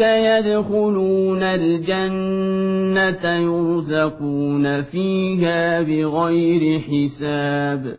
يدخلون الجنة يرزقون فيها بغير حساب